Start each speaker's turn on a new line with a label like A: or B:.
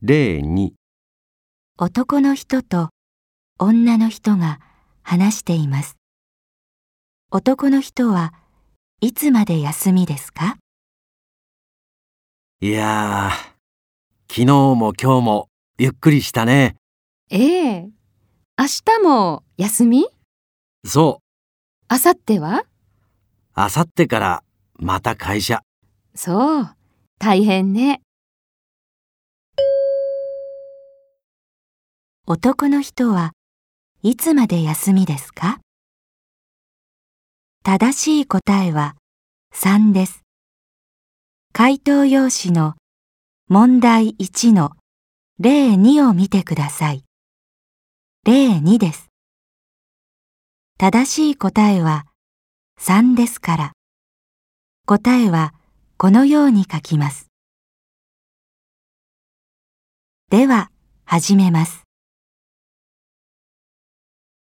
A: 例2
B: 男の人と女の人が話しています。男の人はいつまで休みですか？
A: いやー、昨日も今日もゆっくりしたね。
C: ええ。明日も休み？
A: そう、
C: 明後日は？
A: あさってからまた会社。
C: そう。大変ね。
B: 男の人はいつまで休みですか？正しい答えは3です。回答用紙の問題1の例2を見てください。例2です。正しい答えは3ですから、答えはこのように書きます。では、始めます。